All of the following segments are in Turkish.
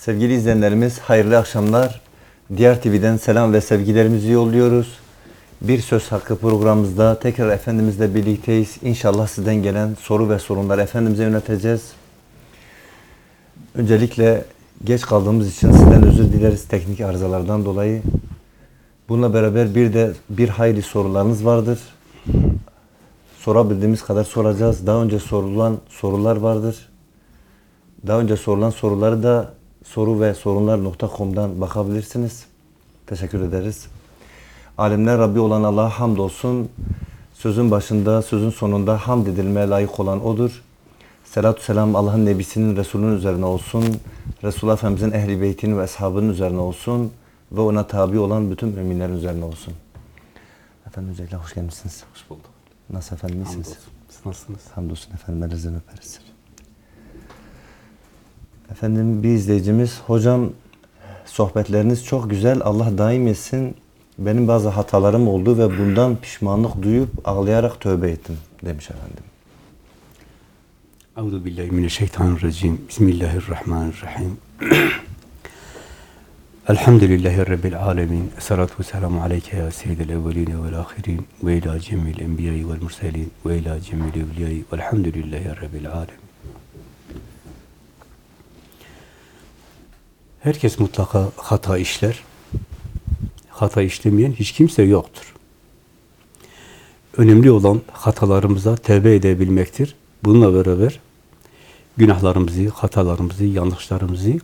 Sevgili izleyenlerimiz hayırlı akşamlar. Diğer TV'den selam ve sevgilerimizi yolluyoruz. Bir Söz Hakkı programımızda tekrar Efendimizle birlikteyiz. İnşallah sizden gelen soru ve sorunları Efendimiz'e yöneteceğiz. Öncelikle geç kaldığımız için sizden özür dileriz teknik arızalardan dolayı. Bununla beraber bir de bir hayli sorularınız vardır. Sorabildiğimiz kadar soracağız. Daha önce sorulan sorular vardır. Daha önce sorulan soruları da soru ve sorunlar.com'dan bakabilirsiniz. Teşekkür ederiz. Alemler Rabbi olan Allah'a hamdolsun. Sözün başında, sözün sonunda hamd edilmeye layık olan O'dur. Selatü selam Allah'ın Nebisinin, Resulünün üzerine olsun. Resulullah Efendimizin ehli beytinin ve ashabının üzerine olsun. Ve ona tabi olan bütün müminlerin üzerine olsun. Efendim öncelikle hoş gelmişsiniz. Hoş bulduk. Nasıl efendim iyisiniz? Hamdolsun. Siz nasılsınız? Hamdolsun efendim. Ellerinizden öperiz. Efendim bir izleyicimiz, hocam sohbetleriniz çok güzel. Allah daim etsin. Benim bazı hatalarım oldu ve bundan pişmanlık duyup ağlayarak tövbe ettim demiş efendim. Euzu billahi mineşşeytanirracim. Bismillahirrahmanirrahim. Elhamdülillahi Rabbil alemin. Esselatu ve selamu aleyke ya seyyidel evveline vel ahirin. Ve ila cemil enbiyayı vel murselin. Ve ila cemil evliyayı. Velhamdülillahi Rabbil alemin. Herkes mutlaka hata işler. Hata işlemeyen hiç kimse yoktur. Önemli olan hatalarımıza tevbe edebilmektir. Bununla beraber günahlarımızı, hatalarımızı, yanlışlarımızı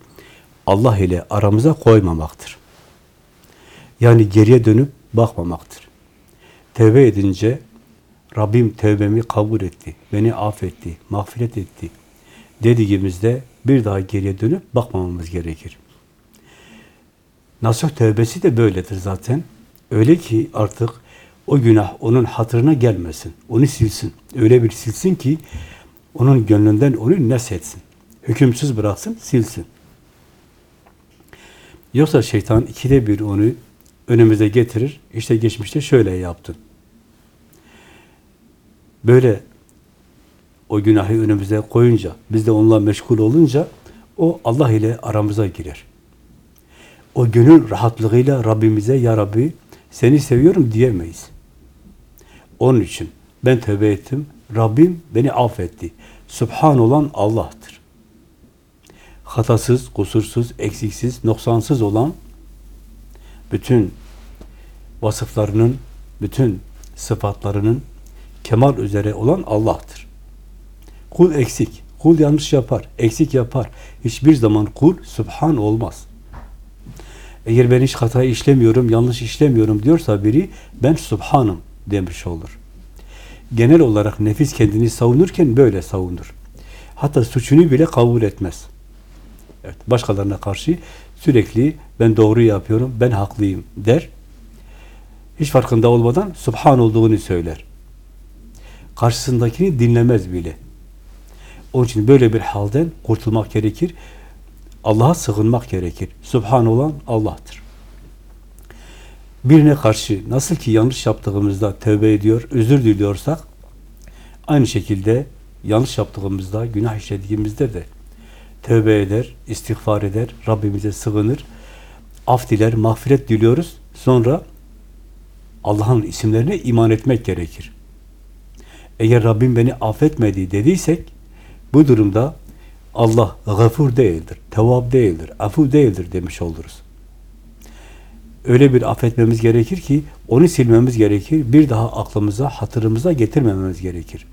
Allah ile aramıza koymamaktır. Yani geriye dönüp bakmamaktır. Tevbe edince Rabbim tevbemi kabul etti, beni affetti, mağfiret etti dediğimizde bir daha geriye dönüp bakmamamız gerekir. Nasuh tevbesi de böyledir zaten. Öyle ki artık o günah onun hatırına gelmesin. Onu silsin. Öyle bir silsin ki onun gönlünden onu neshetsin. Hükümsüz bıraksın, silsin. Yoksa şeytan ikide bir onu önümüze getirir. İşte geçmişte şöyle yaptın. Böyle o günahı önümüze koyunca, biz de onunla meşgul olunca o Allah ile aramıza girer. O gönül rahatlığıyla Rabbimize Ya Rabbi seni seviyorum diyemeyiz. Onun için ben tövbe ettim. Rabbim beni affetti. Subhan olan Allah'tır. Hatasız, kusursuz, eksiksiz, noksansız olan bütün vasıflarının, bütün sıfatlarının kemal üzere olan Allah'tır. Kul eksik, kul yanlış yapar, eksik yapar. Hiçbir zaman kul Subhan olmaz. Eğer ben hiç hata işlemiyorum, yanlış işlemiyorum diyorsa biri ben Subhanım demiş olur. Genel olarak nefis kendini savunurken böyle savunur. Hatta suçunu bile kabul etmez. Evet, başkalarına karşı sürekli ben doğru yapıyorum, ben haklıyım der. Hiç farkında olmadan Subhan olduğunu söyler. Karşısındakini dinlemez bile. Onun için böyle bir halden kurtulmak gerekir. Allah'a sığınmak gerekir. Subhan olan Allah'tır. Birine karşı nasıl ki yanlış yaptığımızda tövbe ediyor, özür diliyorsak, aynı şekilde yanlış yaptığımızda, günah işlediğimizde de tövbe eder, istiğfar eder, Rabbimize sığınır, af diler, mağfiret diliyoruz. Sonra Allah'ın isimlerine iman etmek gerekir. Eğer Rabbim beni affetmedi dediysek, bu durumda Allah gafur değildir, tevab değildir, afu değildir demiş oluruz. Öyle bir affetmemiz gerekir ki onu silmemiz gerekir. Bir daha aklımıza, hatırımıza getirmememiz gerekir.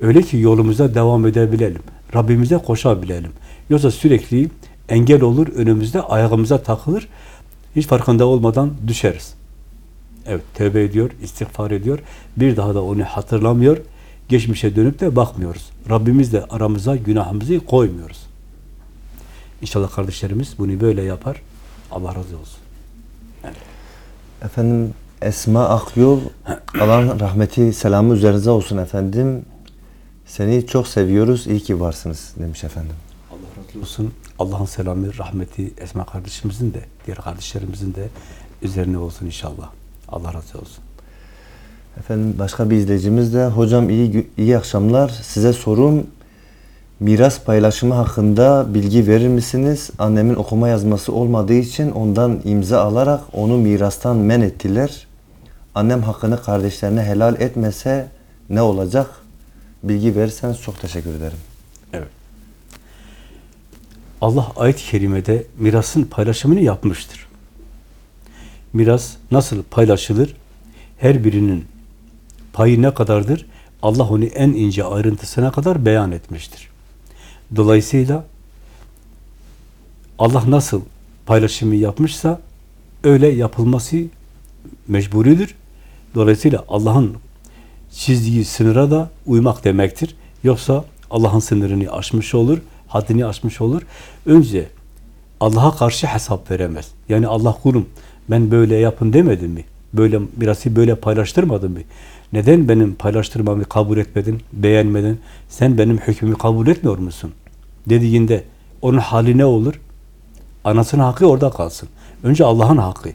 Öyle ki yolumuza devam edebilelim. Rabbimize koşabilelim. Yoksa sürekli engel olur, önümüzde ayağımıza takılır. Hiç farkında olmadan düşeriz. Evet, tövbe ediyor, istiğfar ediyor. Bir daha da onu hatırlamıyor. Geçmişe dönüp de bakmıyoruz. Rabbimiz de aramıza günahımızı koymuyoruz. İnşallah kardeşlerimiz bunu böyle yapar. Allah razı olsun. Efendim Esma Akyol, Allah'ın rahmeti, selamı üzerinize olsun efendim. Seni çok seviyoruz, iyi ki varsınız demiş efendim. Allah razı olsun. Allah'ın selamı, rahmeti Esma kardeşimizin de, diğer kardeşlerimizin de üzerine olsun inşallah. Allah razı olsun. Efendim başka bir izleyicimiz de hocam iyi iyi akşamlar. Size sorum Miras paylaşımı hakkında bilgi verir misiniz? Annemin okuma yazması olmadığı için ondan imza alarak onu mirastan men ettiler. Annem hakkını kardeşlerine helal etmese ne olacak? Bilgi verirseniz çok teşekkür ederim. Evet. Allah ayet-i kerimede mirasın paylaşımını yapmıştır. Miras nasıl paylaşılır? Her birinin payı ne kadardır? Allah onu en ince ayrıntısına kadar beyan etmiştir. Dolayısıyla Allah nasıl paylaşımı yapmışsa öyle yapılması mecburidir. Dolayısıyla Allah'ın çizdiği sınıra da uymak demektir. Yoksa Allah'ın sınırını aşmış olur, haddini aşmış olur. Önce Allah'a karşı hesap veremez. Yani Allah kulum ben böyle yapın demedim mi? Böyle mirası böyle paylaştırmadın mı? Neden benim paylaştırmamı kabul etmedin, beğenmedin? Sen benim hükmümü kabul etmiyor musun? Dediğinde onun hali ne olur? Anasının hakkı orada kalsın. Önce Allah'ın hakkı.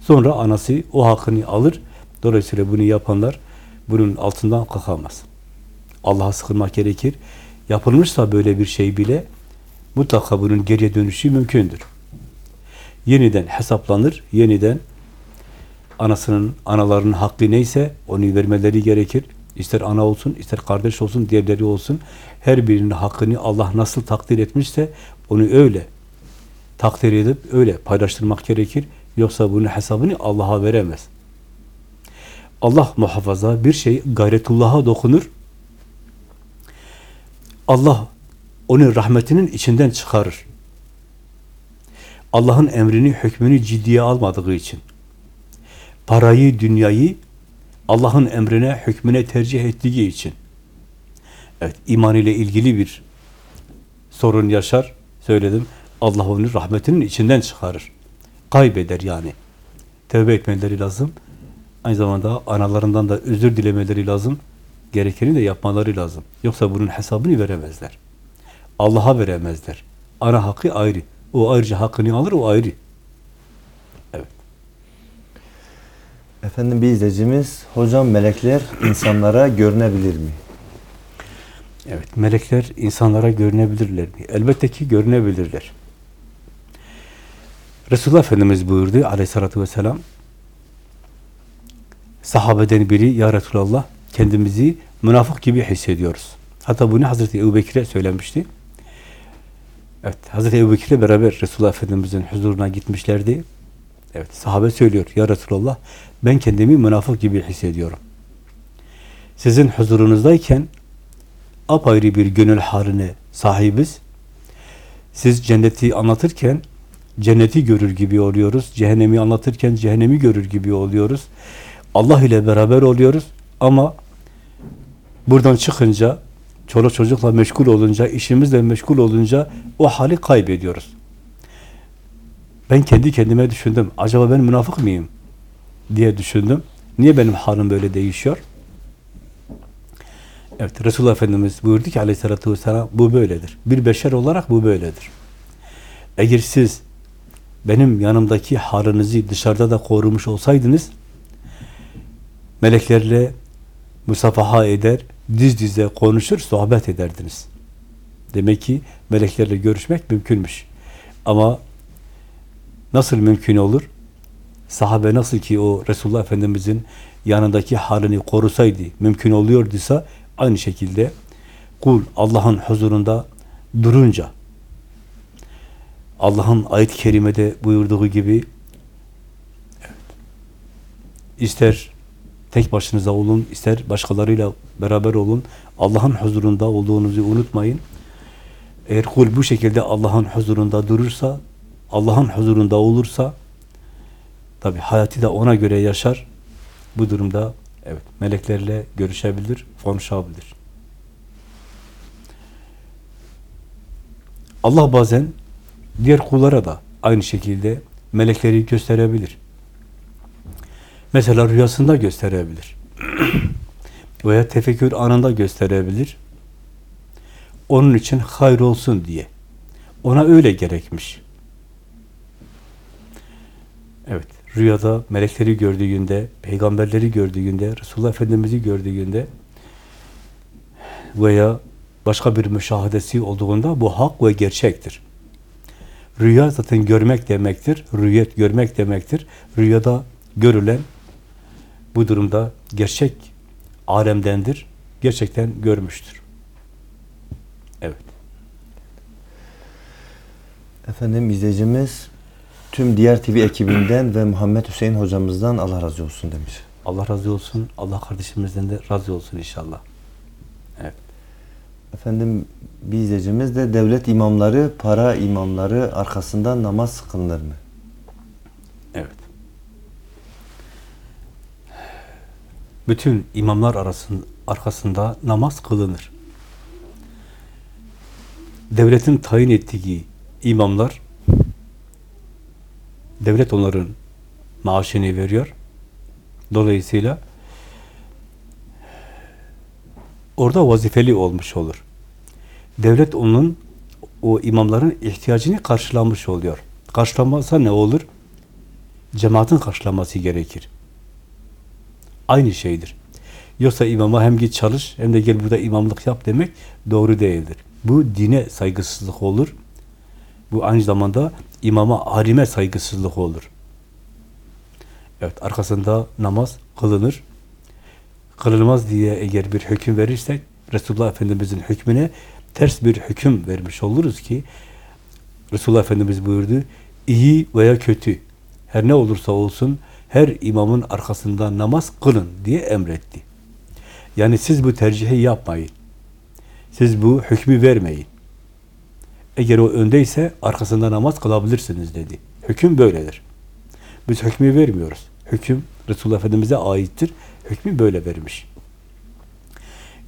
Sonra anası o hakkını alır. Dolayısıyla bunu yapanlar bunun altından kalkamaz. Allah'a sıkılmak gerekir. Yapılmışsa böyle bir şey bile mutlaka bunun geriye dönüşü mümkündür. Yeniden hesaplanır, yeniden anasının, anaların hakkı neyse onu vermeleri gerekir. İster ana olsun, ister kardeş olsun, diğerleri olsun. Her birinin hakkını Allah nasıl takdir etmişse onu öyle takdir edip öyle paylaştırmak gerekir. Yoksa bunun hesabını Allah'a veremez. Allah muhafaza bir şey gayretullah'a dokunur. Allah onu rahmetinin içinden çıkarır. Allah'ın emrini, hükmünü ciddiye almadığı için. Parayı, dünyayı Allah'ın emrine, hükmüne tercih ettiği için. Evet, iman ile ilgili bir sorun yaşar. Söyledim. Allah onu rahmetinin içinden çıkarır. Kaybeder yani. Tevbe etmeleri lazım. Aynı zamanda analarından da özür dilemeleri lazım. Gerekeni de yapmaları lazım. Yoksa bunun hesabını veremezler. Allah'a veremezler. Ana hakkı ayrı. O ayrıca hakkını alır, o ayrı. Efendim bir izleyicimiz, hocam melekler insanlara görünebilir mi? Evet, melekler insanlara görünebilirler mi? Elbette ki görünebilirler. Resulullah Efendimiz buyurdu aleyhissalatü vesselam, sahabeden biri, Ya Resulallah, kendimizi münafık gibi hissediyoruz. Hatta bunu Hazreti Ebu Bekir'e söylemişti. Evet, Hazreti Ebu Bekir'le beraber Resulullah Efendimiz'in huzuruna gitmişlerdi. Evet, sahabe söylüyor, Ya Resulallah, ben kendimi münafık gibi hissediyorum. Sizin huzurunuzdayken apayrı bir gönül haline sahibiz. Siz cenneti anlatırken cenneti görür gibi oluyoruz. Cehennemi anlatırken cehennemi görür gibi oluyoruz. Allah ile beraber oluyoruz ama buradan çıkınca çoluk çocukla meşgul olunca, işimizle meşgul olunca o hali kaybediyoruz. Ben kendi kendime düşündüm. Acaba ben münafık mıyım? Diye düşündüm. Niye benim halim böyle değişiyor? Evet, Resulullah Efendimiz buyurdu ki aleyhissalatü vesselam bu böyledir. Bir beşer olarak bu böyledir. Eğer siz benim yanımdaki halinizi dışarıda da korumuş olsaydınız meleklerle musafaha eder, diz dize konuşur, sohbet ederdiniz. Demek ki meleklerle görüşmek mümkünmüş. Ama nasıl mümkün olur? Sahabe nasıl ki o Resulullah Efendimizin yanındaki halini korusaydı, mümkün oluyorduysa aynı şekilde kul Allah'ın huzurunda durunca Allah'ın ayet-i kerimede buyurduğu gibi ister tek başınıza olun, ister başkalarıyla beraber olun, Allah'ın huzurunda olduğunuzu unutmayın. Eğer kul bu şekilde Allah'ın huzurunda durursa, Allah'ın huzurunda olursa, tabi hayatı da ona göre yaşar. Bu durumda evet meleklerle görüşebilir, konuşabilir. Allah bazen diğer kullara da aynı şekilde melekleri gösterebilir. Mesela rüyasında gösterebilir. Veya tefekkür anında gösterebilir. Onun için hayır olsun diye. Ona öyle gerekmiş. Evet, rüyada melekleri gördüğünde, peygamberleri gördüğünde, Resulullah Efendimiz'i gördüğünde veya başka bir müşahadesi olduğunda bu hak ve gerçektir. Rüya zaten görmek demektir. Rüyet görmek demektir. Rüyada görülen bu durumda gerçek alemdendir. Gerçekten görmüştür. Evet. Efendim izleyicimiz tüm diğer TV ekibinden ve Muhammed Hüseyin hocamızdan Allah razı olsun demiş. Allah razı olsun. Allah kardeşimizden de razı olsun inşallah. Evet. Efendim bir izleyicimiz de devlet imamları, para imamları arkasından namaz kılınır mı? Evet. Bütün imamlar arasında, arkasında namaz kılınır. Devletin tayin ettiği imamlar, devlet onların maaşını veriyor. Dolayısıyla orada vazifeli olmuş olur. Devlet onun, o imamların ihtiyacını karşılamış oluyor. Karşılamazsa ne olur? Cemaatin karşılaması gerekir. Aynı şeydir. Yoksa imama hem git çalış hem de gel burada imamlık yap demek doğru değildir. Bu dine saygısızlık olur. Bu aynı zamanda imama, harime saygısızlık olur. Evet, arkasında namaz kılınır. Kılınmaz diye eğer bir hüküm verirsek, Resulullah Efendimiz'in hükmüne ters bir hüküm vermiş oluruz ki, Resulullah Efendimiz buyurdu, iyi veya kötü, her ne olursa olsun, her imamın arkasında namaz kılın diye emretti. Yani siz bu tercihi yapmayın. Siz bu hükmü vermeyin. Eğer o öndeyse arkasında namaz kılabilirsiniz dedi. Hüküm böyledir. Biz hükmü vermiyoruz. Hüküm Resulullah Efendimiz'e aittir. Hükmü böyle vermiş.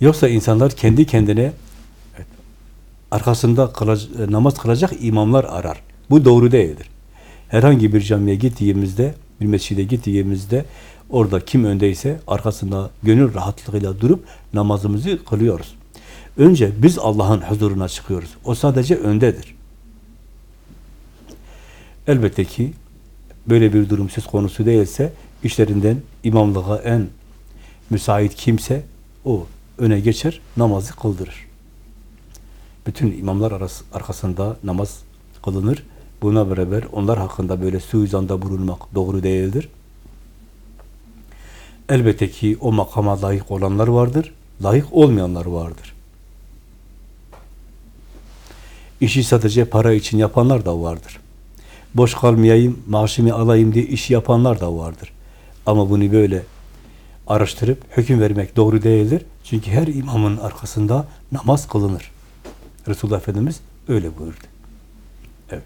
Yoksa insanlar kendi kendine evet, arkasında kılac- namaz kılacak imamlar arar. Bu doğru değildir. Herhangi bir camiye gittiğimizde, bir mescide gittiğimizde orada kim öndeyse arkasında gönül rahatlığıyla durup namazımızı kılıyoruz. Önce biz Allah'ın huzuruna çıkıyoruz. O sadece öndedir. Elbette ki böyle bir durum söz konusu değilse işlerinden imamlığa en müsait kimse o öne geçer, namazı kıldırır. Bütün imamlar arası, arkasında namaz kılınır. Buna beraber onlar hakkında böyle suizanda bulunmak doğru değildir. Elbette ki o makama layık olanlar vardır, layık olmayanlar vardır. İşi sadece para için yapanlar da vardır. Boş kalmayayım, maaşımı alayım diye iş yapanlar da vardır. Ama bunu böyle araştırıp hüküm vermek doğru değildir. Çünkü her imamın arkasında namaz kılınır. Resulullah Efendimiz öyle buyurdu. Evet.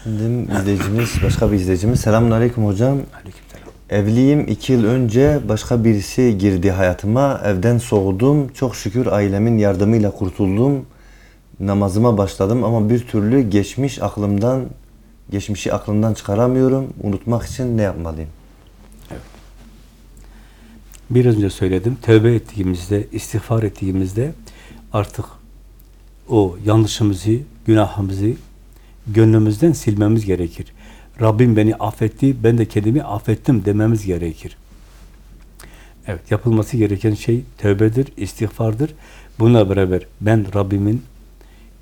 Efendim izleyicimiz, başka bir izleyicimiz. Selamun Aleyküm hocam. Aleykümselam. Evliyim. iki yıl önce başka birisi girdi hayatıma. Evden soğudum. Çok şükür ailemin yardımıyla kurtuldum. Namazıma başladım ama bir türlü geçmiş aklımdan geçmişi aklımdan çıkaramıyorum. Unutmak için ne yapmalıyım? Biraz önce söyledim. Tövbe ettiğimizde, istiğfar ettiğimizde artık o yanlışımızı, günahımızı gönlümüzden silmemiz gerekir. Rabbim beni affetti, ben de kendimi affettim dememiz gerekir. Evet, yapılması gereken şey tövbedir, istiğfardır. Bununla beraber ben Rabbimin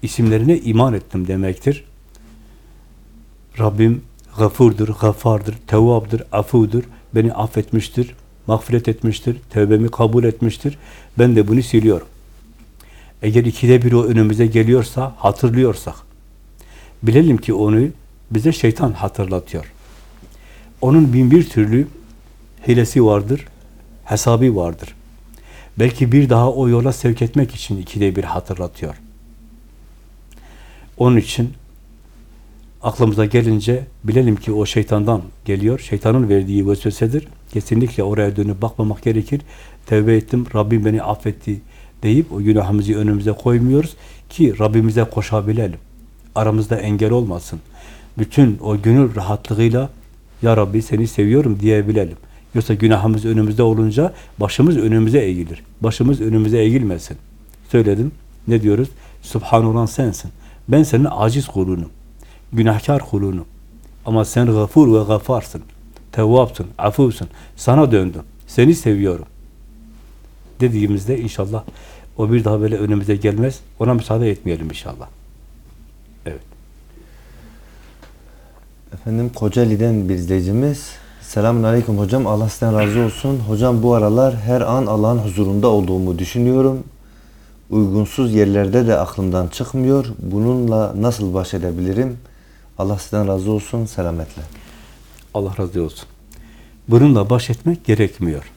isimlerine iman ettim demektir. Rabbim gafurdur, gafardır, tevvabdır, afudur, beni affetmiştir, mağfiret etmiştir, tövbemi kabul etmiştir. Ben de bunu siliyorum. Eğer ikide bir o önümüze geliyorsa, hatırlıyorsak, bilelim ki onu bize şeytan hatırlatıyor. Onun bin bir türlü hilesi vardır, hesabı vardır. Belki bir daha o yola sevk etmek için ikide bir hatırlatıyor. Onun için aklımıza gelince bilelim ki o şeytandan geliyor. Şeytanın verdiği vesvesedir. Kesinlikle oraya dönüp bakmamak gerekir. Tevbe ettim, Rabbim beni affetti deyip o günahımızı önümüze koymuyoruz ki Rabbimize koşabilelim. Aramızda engel olmasın. Bütün o gönül rahatlığıyla Ya Rabbi seni seviyorum diyebilelim. Yoksa günahımız önümüzde olunca başımız önümüze eğilir. Başımız önümüze eğilmesin. Söyledim. Ne diyoruz? Subhan olan sensin. Ben senin aciz kulunum. Günahkar kulunum. Ama sen gafur ve gafarsın. Tevvapsın, afuvsun. Sana döndüm. Seni seviyorum. dediğimizde inşallah o bir daha böyle önümüze gelmez. Ona müsaade etmeyelim inşallah. Efendim Kocaeli'den bir izleyicimiz. Selamun Aleyküm hocam. Allah sizden razı olsun. Hocam bu aralar her an Allah'ın huzurunda olduğumu düşünüyorum. Uygunsuz yerlerde de aklımdan çıkmıyor. Bununla nasıl baş edebilirim? Allah sizden razı olsun. Selametle. Allah razı olsun. Bununla baş etmek gerekmiyor.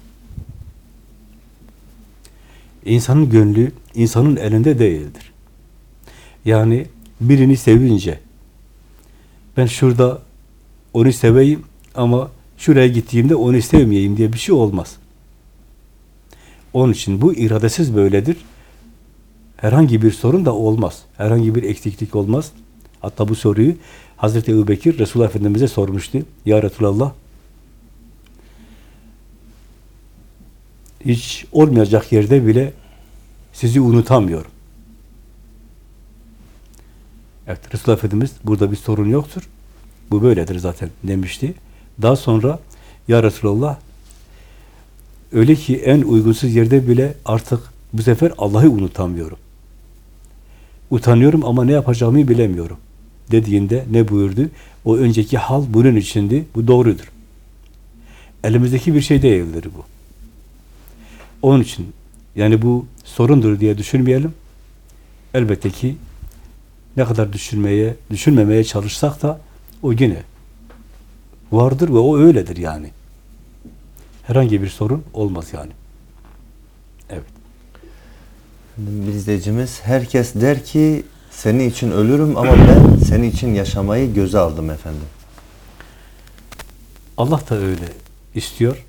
İnsanın gönlü insanın elinde değildir. Yani birini sevince ben şurada onu seveyim ama şuraya gittiğimde onu sevmeyeyim diye bir şey olmaz. Onun için bu iradesiz böyledir. Herhangi bir sorun da olmaz. Herhangi bir eksiklik olmaz. Hatta bu soruyu Hazreti Ebu Bekir Resulullah Efendimiz'e sormuştu. Ya Resulallah hiç olmayacak yerde bile sizi unutamıyorum. Evet, Resulullah Efendimiz burada bir sorun yoktur. Bu böyledir zaten demişti. Daha sonra Ya Resulallah öyle ki en uygunsuz yerde bile artık bu sefer Allah'ı unutamıyorum. Utanıyorum ama ne yapacağımı bilemiyorum. Dediğinde ne buyurdu? O önceki hal bunun içindi. Bu doğrudur. Elimizdeki bir şey değildir bu. Onun için yani bu sorundur diye düşünmeyelim. Elbette ki ne kadar düşünmeye, düşünmemeye çalışsak da o yine vardır ve o öyledir yani. Herhangi bir sorun olmaz yani. Evet. Bir izleyicimiz. Herkes der ki senin için ölürüm ama ben senin için yaşamayı göze aldım efendim. Allah da öyle istiyor.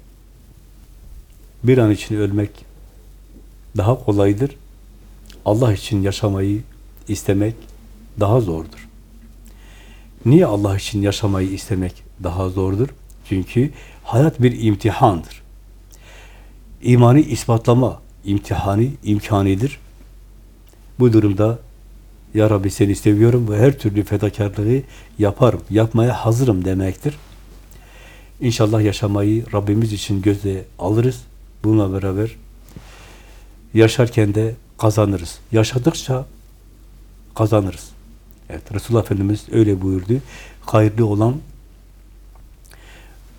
Bir an için ölmek daha kolaydır. Allah için yaşamayı istemek daha zordur. Niye Allah için yaşamayı istemek daha zordur? Çünkü hayat bir imtihandır. İmanı ispatlama imtihanı, imkanidir. Bu durumda Ya Rabbi seni seviyorum ve her türlü fedakarlığı yaparım, yapmaya hazırım demektir. İnşallah yaşamayı Rabbimiz için göze alırız. Bununla beraber yaşarken de kazanırız. Yaşadıkça kazanırız. Evet, Resulullah Efendimiz öyle buyurdu. Hayırlı olan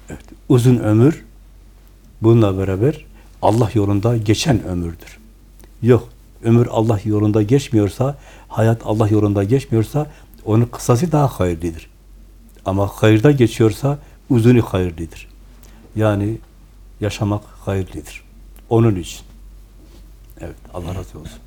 evet, uzun ömür bununla beraber Allah yolunda geçen ömürdür. Yok, ömür Allah yolunda geçmiyorsa, hayat Allah yolunda geçmiyorsa onun kısası daha hayırlıdır. Ama hayırda geçiyorsa uzunu hayırlıdır. Yani yaşamak hayırlıdır. Onun için. Evet, Allah razı olsun.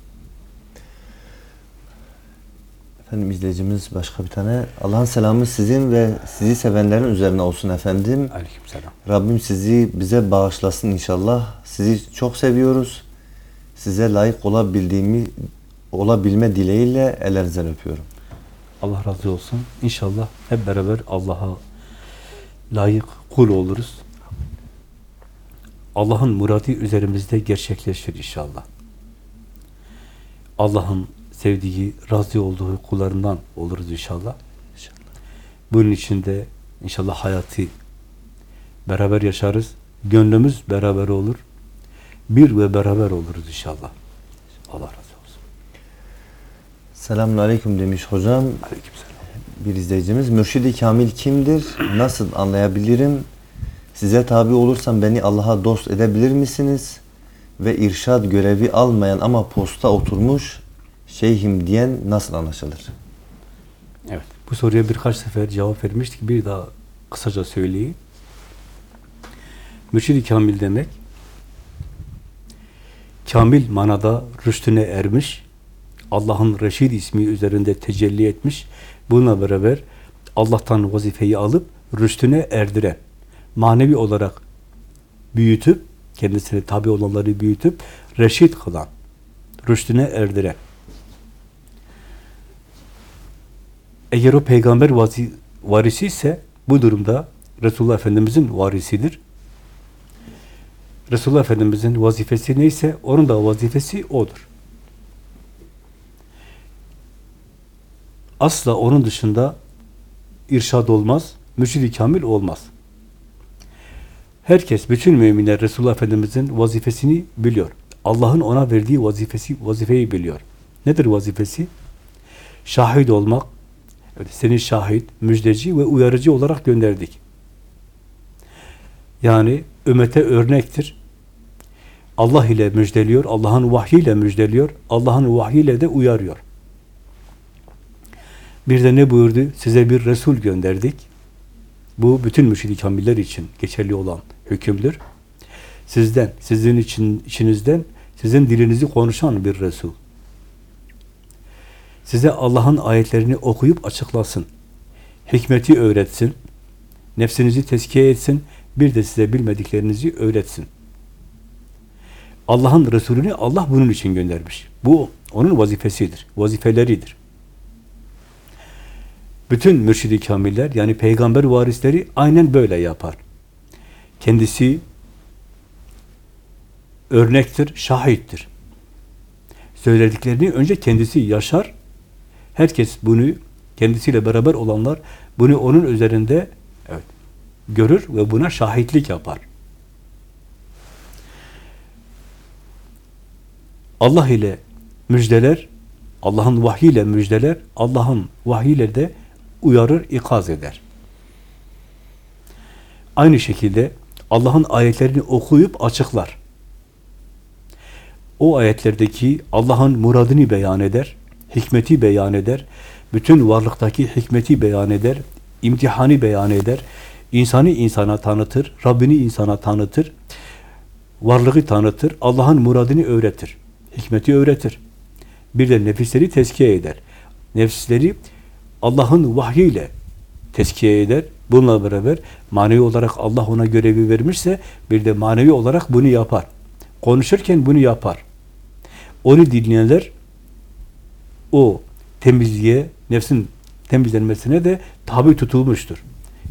Efendim izleyicimiz başka bir tane. Allah'ın selamı sizin ve sizi sevenlerin üzerine olsun efendim. Aleykümselam. Rabbim sizi bize bağışlasın inşallah. Sizi çok seviyoruz. Size layık olabildiğimi olabilme dileğiyle ellerinizden öpüyorum. Allah razı olsun. İnşallah hep beraber Allah'a layık kul oluruz. Allah'ın muradı üzerimizde gerçekleşir inşallah. Allah'ın sevdiği, razı olduğu kullarından oluruz inşallah. Bunun için de inşallah hayatı beraber yaşarız. Gönlümüz beraber olur. Bir ve beraber oluruz inşallah. Allah razı olsun. Selamun Aleyküm demiş hocam. Aleykümselam. Bir izleyicimiz. Mürşidi Kamil kimdir? Nasıl anlayabilirim? Size tabi olursam beni Allah'a dost edebilir misiniz? Ve irşad görevi almayan ama posta oturmuş şeyhim diyen nasıl anlaşılır? Evet. Bu soruya birkaç sefer cevap vermiştik. Bir daha kısaca söyleyeyim. Mürşid-i Kamil demek kamil manada rüştüne ermiş, Allah'ın Reşid ismi üzerinde tecelli etmiş, bununla beraber Allah'tan vazifeyi alıp rüştüne erdiren, manevi olarak büyütüp, kendisine tabi olanları büyütüp, reşit kılan, rüştüne erdiren. Eğer o peygamber varisi ise bu durumda Resulullah Efendimizin varisidir. Resulullah Efendimizin vazifesi neyse onun da vazifesi odur. Asla onun dışında irşad olmaz, mürşid-i kamil olmaz. Herkes, bütün müminler Resulullah Efendimizin vazifesini biliyor. Allah'ın ona verdiği vazifesi vazifeyi biliyor. Nedir vazifesi? Şahit olmak. Seni şahit, müjdeci ve uyarıcı olarak gönderdik. Yani ümmete örnektir. Allah ile müjdeliyor, Allah'ın vahyiyle müjdeliyor, Allah'ın vahyiyle de uyarıyor. Bir de ne buyurdu? Size bir Resul gönderdik. Bu bütün mürşid-i kamiller için geçerli olan hükümdür. Sizden, sizin için içinizden, sizin dilinizi konuşan bir Resul. Size Allah'ın ayetlerini okuyup açıklasın. Hikmeti öğretsin. Nefsinizi tezkiye etsin. Bir de size bilmediklerinizi öğretsin. Allah'ın Resulünü Allah bunun için göndermiş. Bu onun vazifesidir, vazifeleridir. Bütün mürşid-i kamiller yani peygamber varisleri aynen böyle yapar. Kendisi örnektir, şahittir. Söylediklerini önce kendisi yaşar. Herkes bunu kendisiyle beraber olanlar bunu onun üzerinde evet, görür ve buna şahitlik yapar. Allah ile müjdeler, Allah'ın vahyiyle müjdeler, Allah'ın vahyiyle de uyarır, ikaz eder. Aynı şekilde Allah'ın ayetlerini okuyup açıklar. O ayetlerdeki Allah'ın muradını beyan eder, hikmeti beyan eder, bütün varlıktaki hikmeti beyan eder, imtihanı beyan eder, insanı insana tanıtır, Rabbini insana tanıtır, varlığı tanıtır, Allah'ın muradını öğretir, hikmeti öğretir. Bir de nefisleri tezkiye eder. Nefisleri Allah'ın vahyiyle tezkiye eder. Bununla beraber manevi olarak Allah ona görevi vermişse bir de manevi olarak bunu yapar. Konuşurken bunu yapar. Onu dinleyenler o temizliğe, nefsin temizlenmesine de tabi tutulmuştur.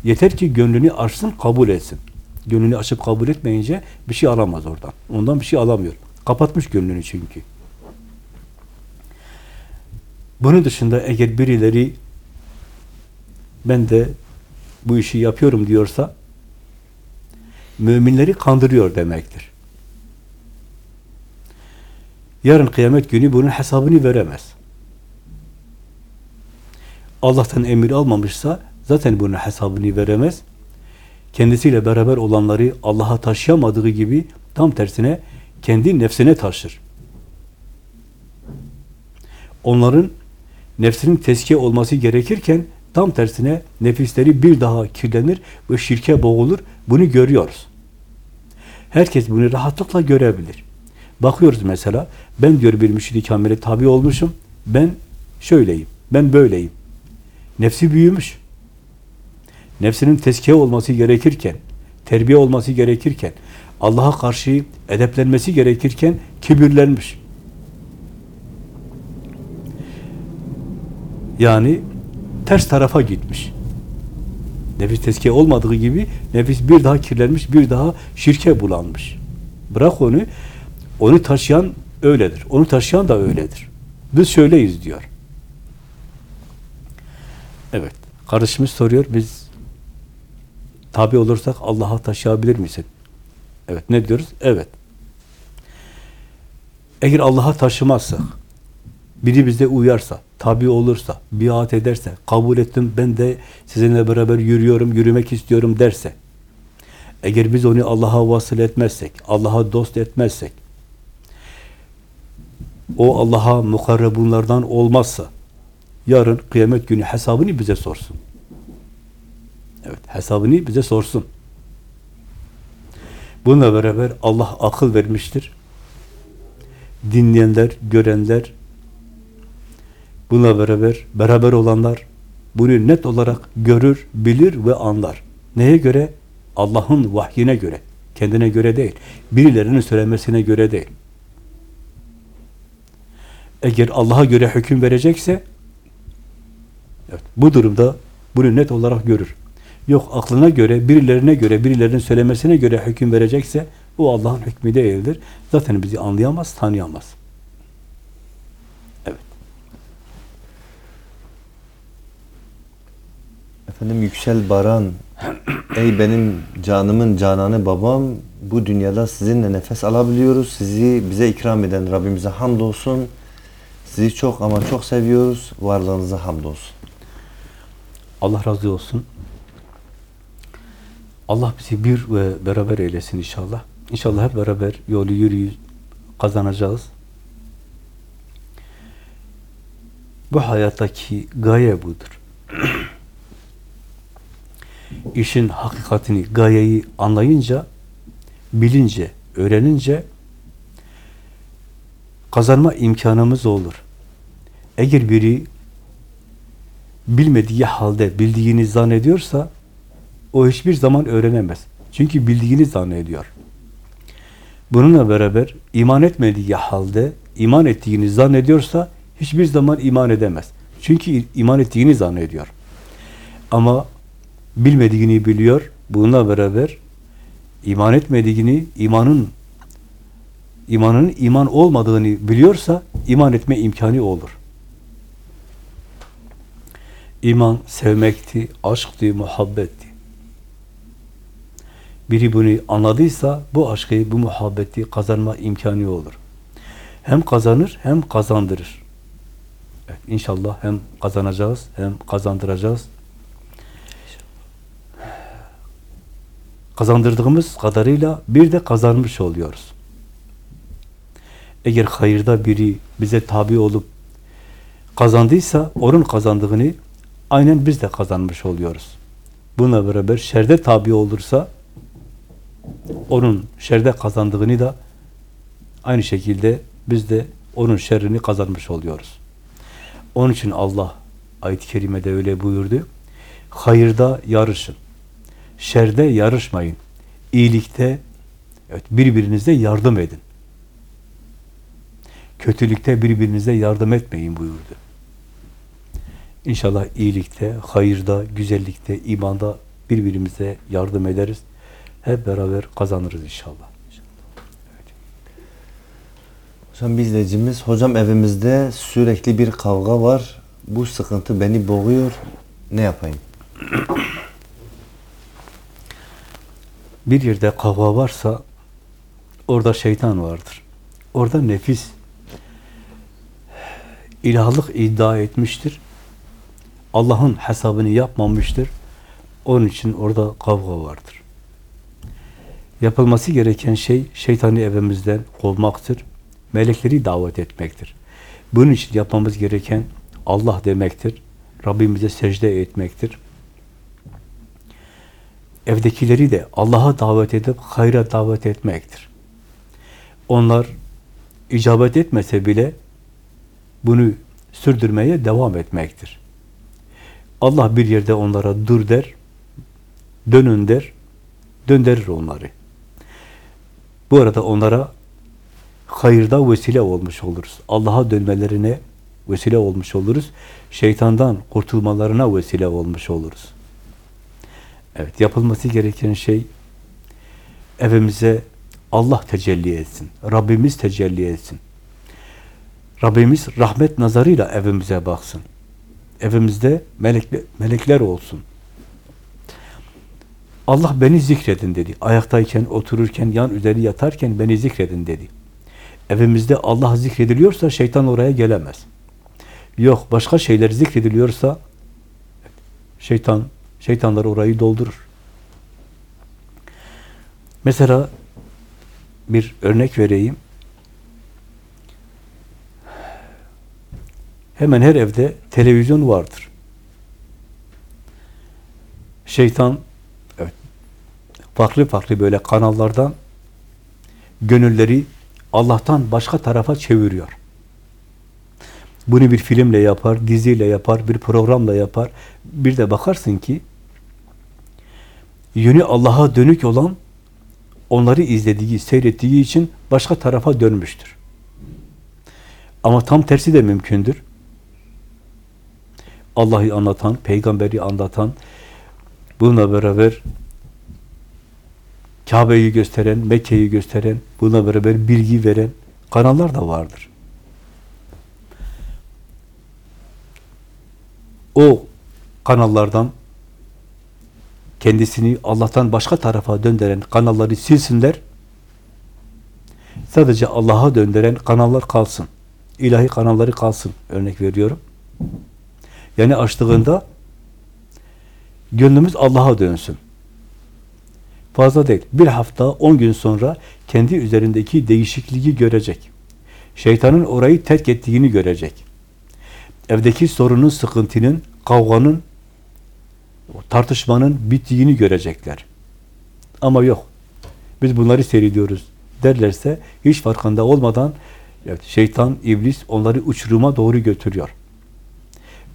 Yeter ki gönlünü açsın, kabul etsin. Gönlünü açıp kabul etmeyince bir şey alamaz oradan. Ondan bir şey alamıyor. Kapatmış gönlünü çünkü. Bunun dışında eğer birileri ben de bu işi yapıyorum diyorsa müminleri kandırıyor demektir. Yarın kıyamet günü bunun hesabını veremez. Allah'tan emir almamışsa zaten bunun hesabını veremez. Kendisiyle beraber olanları Allah'a taşıyamadığı gibi tam tersine kendi nefsine taşır. Onların nefsinin tezkiye olması gerekirken tam tersine nefisleri bir daha kirlenir ve şirke boğulur. Bunu görüyoruz. Herkes bunu rahatlıkla görebilir. Bakıyoruz mesela, ben diyor bir müşid-i kamile tabi olmuşum, ben şöyleyim, ben böyleyim. Nefsi büyümüş. Nefsinin tezkiye olması gerekirken, terbiye olması gerekirken, Allah'a karşı edeplenmesi gerekirken kibirlenmiş. Yani ters tarafa gitmiş. Nefis tezkiye olmadığı gibi nefis bir daha kirlenmiş, bir daha şirke bulanmış. Bırak onu, onu taşıyan öyledir. Onu taşıyan da öyledir. Biz şöyleyiz diyor. Evet. Kardeşimiz soruyor, biz tabi olursak Allah'a taşıyabilir misin? Evet. Ne diyoruz? Evet. Eğer Allah'a taşımazsak, biri bize uyarsa, tabi olursa, biat ederse, kabul ettim, ben de sizinle beraber yürüyorum, yürümek istiyorum derse, eğer biz onu Allah'a vasıl etmezsek, Allah'a dost etmezsek, o Allah'a mukarrebunlardan olmazsa, yarın kıyamet günü hesabını bize sorsun. Evet, hesabını bize sorsun. Bununla beraber Allah akıl vermiştir. Dinleyenler, görenler, bununla beraber, beraber olanlar bunu net olarak görür, bilir ve anlar. Neye göre? Allah'ın vahyine göre. Kendine göre değil. Birilerinin söylemesine göre değil. Eğer Allah'a göre hüküm verecekse evet, bu durumda bunu net olarak görür. Yok aklına göre, birilerine göre, birilerinin söylemesine göre hüküm verecekse o Allah'ın hükmü değildir. Zaten bizi anlayamaz, tanıyamaz. Evet. Efendim Yüksel Baran Ey benim canımın cananı babam bu dünyada sizinle nefes alabiliyoruz. Sizi bize ikram eden Rabbimize hamdolsun. Sizi çok ama çok seviyoruz. Varlığınıza hamdolsun. Allah razı olsun. Allah bizi bir ve beraber eylesin inşallah. İnşallah hep beraber yolu yürüyüz, kazanacağız. Bu hayattaki gaye budur. İşin hakikatini, gayeyi anlayınca, bilince, öğrenince kazanma imkanımız olur. Eğer biri bilmediği halde bildiğini zannediyorsa o hiçbir zaman öğrenemez. Çünkü bildiğini zannediyor. Bununla beraber iman etmediği halde iman ettiğini zannediyorsa hiçbir zaman iman edemez. Çünkü iman ettiğini zannediyor. Ama bilmediğini biliyor. Bununla beraber iman etmediğini, imanın imanın iman olmadığını biliyorsa iman etme imkanı olur. İman sevmekti, aşktı, muhabbetti. Biri bunu anladıysa bu aşkı, bu muhabbeti kazanma imkanı olur. Hem kazanır hem kazandırır. Evet, inşallah hem kazanacağız hem kazandıracağız. Kazandırdığımız kadarıyla bir de kazanmış oluyoruz. Eğer hayırda biri bize tabi olup kazandıysa onun kazandığını aynen biz de kazanmış oluyoruz. Bununla beraber şerde tabi olursa onun şerde kazandığını da aynı şekilde biz de onun şerrini kazanmış oluyoruz. Onun için Allah ayet-i kerimede öyle buyurdu. Hayırda yarışın. Şerde yarışmayın. İyilikte evet, birbirinize yardım edin. Kötülükte birbirinize yardım etmeyin buyurdu. İnşallah iyilikte, hayırda, güzellikte, imanda birbirimize yardım ederiz. Hep beraber kazanırız inşallah. Hocam izleyicimiz, hocam evimizde sürekli bir kavga var. Bu sıkıntı beni boğuyor. Ne yapayım? Bir yerde kavga varsa orada şeytan vardır. Orada nefis ilahlık iddia etmiştir. Allah'ın hesabını yapmamıştır. Onun için orada kavga vardır. Yapılması gereken şey şeytani evimizden kovmaktır. Melekleri davet etmektir. Bunun için yapmamız gereken Allah demektir. Rabbimize secde etmektir. Evdekileri de Allah'a davet edip hayra davet etmektir. Onlar icabet etmese bile bunu sürdürmeye devam etmektir. Allah bir yerde onlara dur der, dönün der, döndürür onları. Bu arada onlara hayırda vesile olmuş oluruz. Allah'a dönmelerine vesile olmuş oluruz. Şeytandan kurtulmalarına vesile olmuş oluruz. Evet, yapılması gereken şey evimize Allah tecelli etsin. Rabbimiz tecelli etsin. Rabbimiz rahmet nazarıyla evimize baksın. Evimizde melekler, melekler olsun. Allah beni zikredin dedi. Ayaktayken, otururken, yan üzeri yatarken beni zikredin dedi. Evimizde Allah zikrediliyorsa şeytan oraya gelemez. Yok, başka şeyler zikrediliyorsa şeytan şeytanlar orayı doldurur. Mesela bir örnek vereyim. Hemen her evde televizyon vardır. Şeytan evet, farklı farklı böyle kanallardan gönülleri Allah'tan başka tarafa çeviriyor. Bunu bir filmle yapar, diziyle yapar, bir programla yapar. Bir de bakarsın ki yönü Allah'a dönük olan onları izlediği, seyrettiği için başka tarafa dönmüştür. Ama tam tersi de mümkündür. Allah'ı anlatan, peygamberi anlatan, bununla beraber Kabe'yi gösteren, Mekke'yi gösteren, bununla beraber bilgi veren kanallar da vardır. O kanallardan kendisini Allah'tan başka tarafa döndüren kanalları silsinler. Sadece Allah'a döndüren kanallar kalsın. İlahi kanalları kalsın. Örnek veriyorum. Yani açtığında gönlümüz Allah'a dönsün. Fazla değil. Bir hafta, on gün sonra kendi üzerindeki değişikliği görecek. Şeytanın orayı terk ettiğini görecek. Evdeki sorunun, sıkıntının, kavganın, tartışmanın bittiğini görecekler. Ama yok. Biz bunları seyrediyoruz derlerse hiç farkında olmadan evet, şeytan, iblis onları uçuruma doğru götürüyor.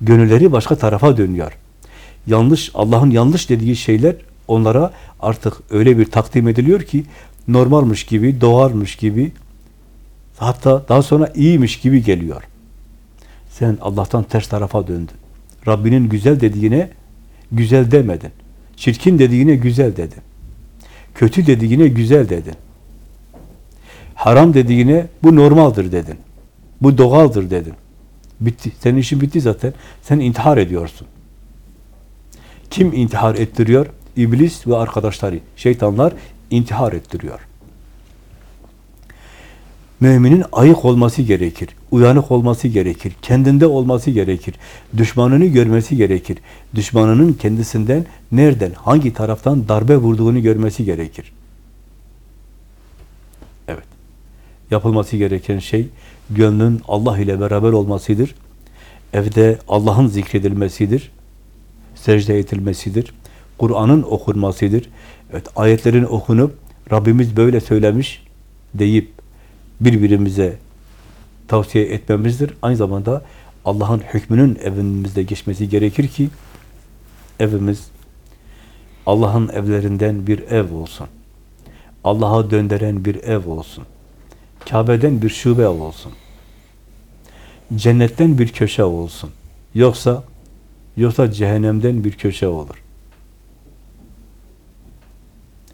Gönülleri başka tarafa dönüyor. Yanlış, Allah'ın yanlış dediği şeyler onlara artık öyle bir takdim ediliyor ki normalmiş gibi, doğalmış gibi hatta daha sonra iyiymiş gibi geliyor. Sen Allah'tan ters tarafa döndün. Rabbinin güzel dediğine güzel demedin. Çirkin dediğine güzel dedin. Kötü dediğine güzel dedin. Haram dediğine bu normaldir dedin. Bu doğaldır dedin. Bitti. Senin işin bitti zaten. Sen intihar ediyorsun. Kim intihar ettiriyor? İblis ve arkadaşları. Şeytanlar intihar ettiriyor. Müminin ayık olması gerekir. Uyanık olması gerekir. Kendinde olması gerekir. Düşmanını görmesi gerekir. Düşmanının kendisinden nereden, hangi taraftan darbe vurduğunu görmesi gerekir. Evet. Yapılması gereken şey gönlün Allah ile beraber olmasıdır. Evde Allah'ın zikredilmesidir. Secde edilmesidir. Kur'an'ın okunmasıdır. Evet, ayetlerin okunup Rabbimiz böyle söylemiş deyip birbirimize tavsiye etmemizdir. Aynı zamanda Allah'ın hükmünün evimizde geçmesi gerekir ki evimiz Allah'ın evlerinden bir ev olsun. Allah'a döndüren bir ev olsun. Kabe'den bir şube olsun. Cennetten bir köşe olsun. Yoksa yoksa cehennemden bir köşe olur.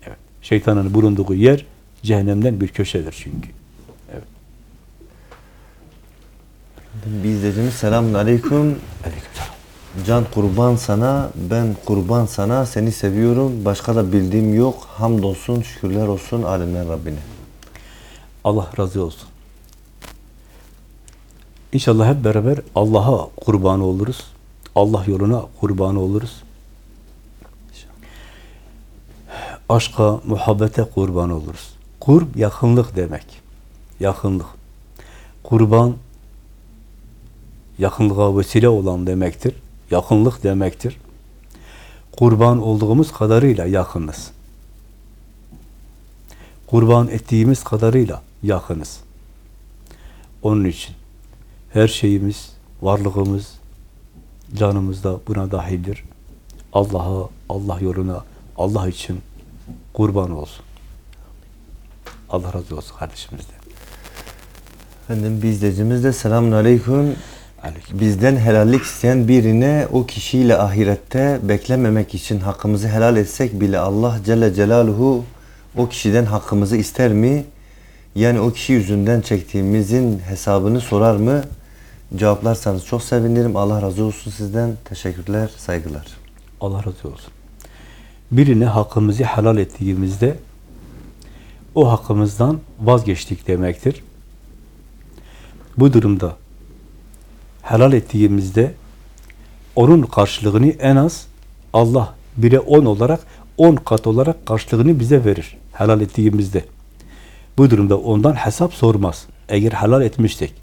Evet. Şeytanın bulunduğu yer cehennemden bir köşedir çünkü. Bir izleyicimiz selamun aleyküm. Aleykümselam. Can kurban sana, ben kurban sana, seni seviyorum. Başka da bildiğim yok. Hamdolsun, şükürler olsun alemler Rabbine. Allah razı olsun. İnşallah hep beraber Allah'a kurban oluruz. Allah yoluna kurban oluruz. Aşka, muhabbete kurban oluruz. Kurb, yakınlık demek. Yakınlık. Kurban, yakınlığa vesile olan demektir. Yakınlık demektir. Kurban olduğumuz kadarıyla yakınız. Kurban ettiğimiz kadarıyla yakınız. Onun için her şeyimiz, varlığımız, canımız da buna dahildir. Allah'a, Allah yoluna, Allah için kurban olsun. Allah razı olsun kardeşimizden. Efendim izleyicimiz de selamun aleyküm. Aleyküm. Bizden helallik isteyen birine o kişiyle ahirette beklememek için hakkımızı helal etsek bile Allah Celle Celaluhu o kişiden hakkımızı ister mi? Yani o kişi yüzünden çektiğimizin hesabını sorar mı? Cevaplarsanız çok sevinirim. Allah razı olsun sizden. Teşekkürler, saygılar. Allah razı olsun. Birine hakkımızı helal ettiğimizde o hakkımızdan vazgeçtik demektir. Bu durumda helal ettiğimizde onun karşılığını en az Allah bire on olarak on kat olarak karşılığını bize verir. Helal ettiğimizde. Bu durumda ondan hesap sormaz. Eğer helal etmiştik.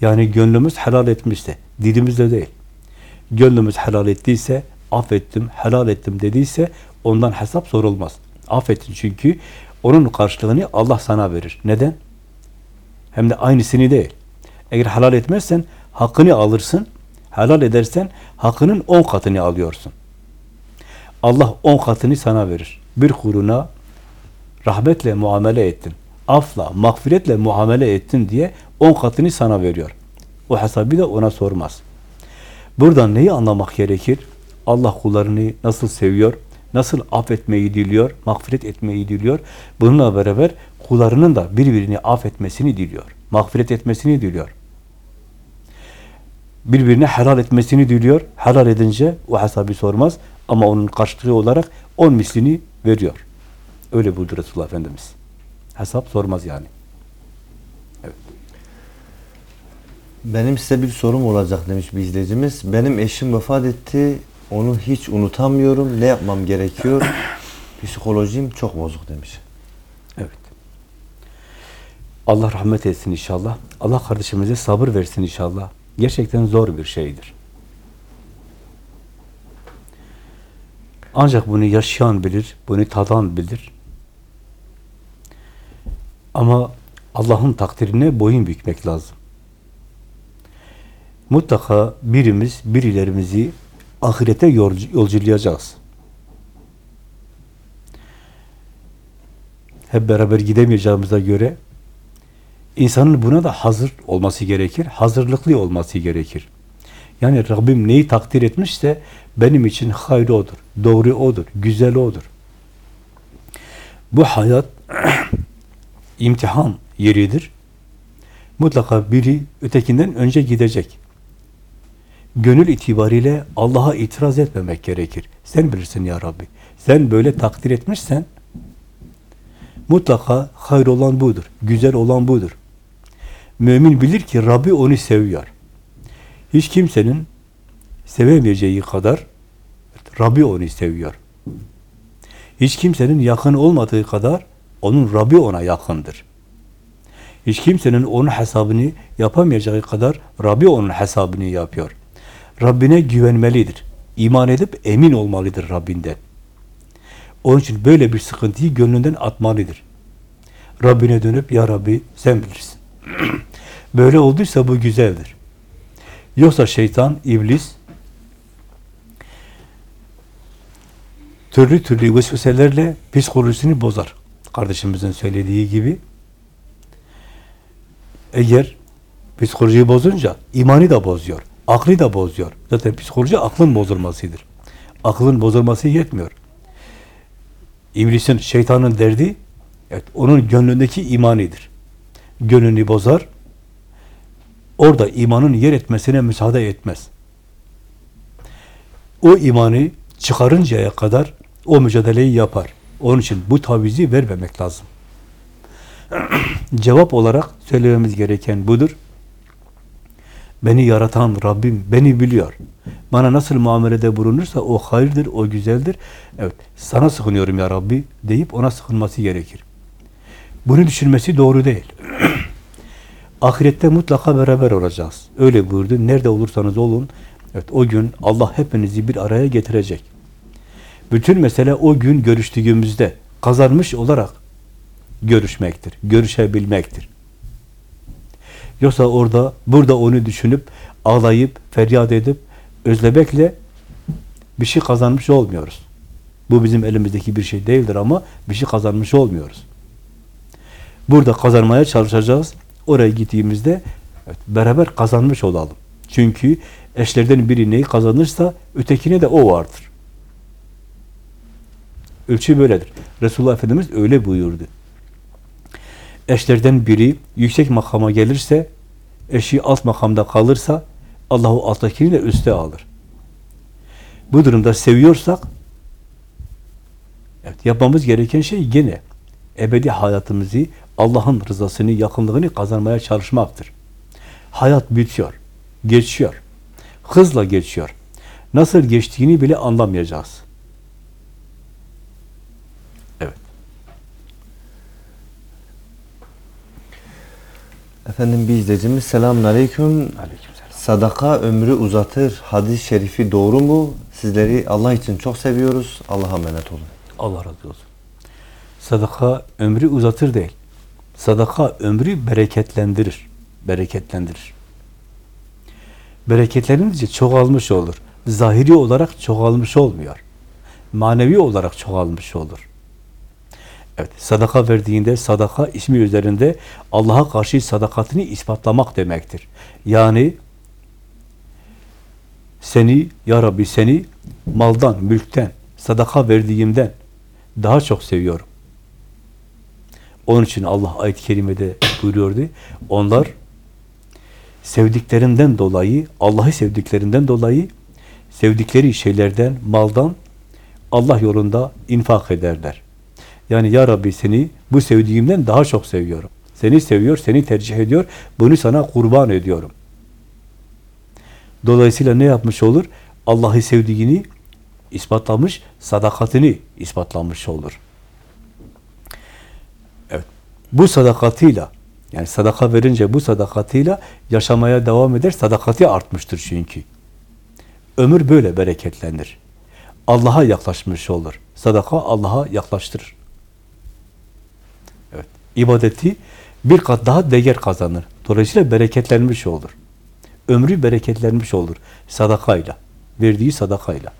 Yani gönlümüz helal etmişse, dilimizde değil. Gönlümüz helal ettiyse, affettim, helal ettim dediyse ondan hesap sorulmaz. Affettin çünkü onun karşılığını Allah sana verir. Neden? Hem de aynısını değil. Eğer helal etmezsen hakkını alırsın. Helal edersen hakkının on katını alıyorsun. Allah on katını sana verir. Bir kuruna rahmetle muamele ettin. Afla, mağfiretle muamele ettin diye on katını sana veriyor. O hesabı da ona sormaz. Buradan neyi anlamak gerekir? Allah kullarını nasıl seviyor, nasıl affetmeyi diliyor, mağfiret etmeyi diliyor. Bununla beraber kullarının da birbirini affetmesini diliyor, mağfiret etmesini diliyor. Birbirine helal etmesini diliyor. Helal edince o hesabı sormaz. Ama onun karşılığı olarak on mislini veriyor. Öyle buyurdu Resulullah Efendimiz. Hesap sormaz yani. Benim size bir sorum olacak demiş bir izleyicimiz. Benim eşim vefat etti. Onu hiç unutamıyorum. Ne yapmam gerekiyor? Psikolojim çok bozuk demiş. Evet. Allah rahmet etsin inşallah. Allah kardeşimize sabır versin inşallah. Gerçekten zor bir şeydir. Ancak bunu yaşayan bilir, bunu tadan bilir. Ama Allah'ın takdirine boyun bükmek lazım. Mutlaka birimiz birilerimizi ahirete yolcu- yolculayacağız. Hep beraber gidemeyeceğimize göre insanın buna da hazır olması gerekir, hazırlıklı olması gerekir. Yani Rabbim neyi takdir etmişse benim için hayrı odur, doğru odur, güzel odur. Bu hayat imtihan yeridir. Mutlaka biri ötekinden önce gidecek. Gönül itibariyle Allah'a itiraz etmemek gerekir. Sen bilirsin ya Rabbi. Sen böyle takdir etmişsen mutlaka hayır olan budur, güzel olan budur. Mümin bilir ki Rabbi onu seviyor. Hiç kimsenin sevemeyeceği kadar Rabbi onu seviyor. Hiç kimsenin yakın olmadığı kadar onun Rabbi ona yakındır. Hiç kimsenin onun hesabını yapamayacağı kadar Rabbi onun hesabını yapıyor. Rabbine güvenmelidir. İman edip emin olmalıdır Rabbinden. Onun için böyle bir sıkıntıyı gönlünden atmalıdır. Rabbine dönüp ya Rabbi sen bilirsin. böyle olduysa bu güzeldir. Yoksa şeytan, iblis türlü türlü vesveselerle psikolojisini bozar. Kardeşimizin söylediği gibi. Eğer psikolojiyi bozunca imanı da bozuyor. Aklı da bozuyor. Zaten psikoloji aklın bozulmasıdır. Aklın bozulması yetmiyor. İblisin, şeytanın derdi evet, onun gönlündeki imanidir. Gönlünü bozar. Orada imanın yer etmesine müsaade etmez. O imanı çıkarıncaya kadar o mücadeleyi yapar. Onun için bu tavizi vermemek lazım. Cevap olarak söylememiz gereken budur. Beni yaratan Rabbim beni biliyor. Bana nasıl muamelede bulunursa o hayırdır, o güzeldir. Evet, sana sıkınıyorum ya Rabbi deyip ona sıkılması gerekir. Bunu düşünmesi doğru değil. Ahirette mutlaka beraber olacağız. Öyle buyurdu. Nerede olursanız olun. Evet, o gün Allah hepinizi bir araya getirecek. Bütün mesele o gün görüştüğümüzde kazanmış olarak görüşmektir, görüşebilmektir. Yoksa orada, burada onu düşünüp, ağlayıp, feryat edip, özlemekle bir şey kazanmış olmuyoruz. Bu bizim elimizdeki bir şey değildir ama bir şey kazanmış olmuyoruz. Burada kazanmaya çalışacağız. Oraya gittiğimizde evet, beraber kazanmış olalım. Çünkü eşlerden biri neyi kazanırsa ötekine de o vardır. Ölçü böyledir. Resulullah Efendimiz öyle buyurdu. Eşlerden biri yüksek makama gelirse, eşi alt makamda kalırsa, Allah o alttakini de üste alır. Bu durumda seviyorsak, evet, yapmamız gereken şey yine ebedi hayatımızı, Allah'ın rızasını, yakınlığını kazanmaya çalışmaktır. Hayat bitiyor, geçiyor, hızla geçiyor. Nasıl geçtiğini bile anlamayacağız. Efendim bir izleyicimiz selamun aleyküm. Aleykümselam. Sadaka ömrü uzatır. Hadis-i şerifi doğru mu? Sizleri Allah için çok seviyoruz. Allah'a emanet olun. Allah razı olsun. Sadaka ömrü uzatır değil. Sadaka ömrü bereketlendirir. Bereketlendirir. Bereketlenince çoğalmış olur. Zahiri olarak çoğalmış olmuyor. Manevi olarak çoğalmış olur. Evet, sadaka verdiğinde sadaka ismi üzerinde Allah'a karşı sadakatini ispatlamak demektir. Yani seni, ya Rabbi seni maldan, mülkten, sadaka verdiğimden daha çok seviyorum. Onun için Allah ayet-i kerimede buyuruyordu. Onlar sevdiklerinden dolayı, Allah'ı sevdiklerinden dolayı sevdikleri şeylerden, maldan Allah yolunda infak ederler. Yani ya Rabbi seni bu sevdiğimden daha çok seviyorum. Seni seviyor, seni tercih ediyor. Bunu sana kurban ediyorum. Dolayısıyla ne yapmış olur? Allah'ı sevdiğini ispatlamış, sadakatini ispatlamış olur. Evet. Bu sadakatıyla yani sadaka verince bu sadakatıyla yaşamaya devam eder. Sadakati artmıştır çünkü. Ömür böyle bereketlenir. Allah'a yaklaşmış olur. Sadaka Allah'a yaklaştırır. İbadeti bir kat daha değer kazanır. Dolayısıyla bereketlenmiş olur. Ömrü bereketlenmiş olur. Sadakayla. Verdiği sadakayla.